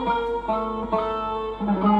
Música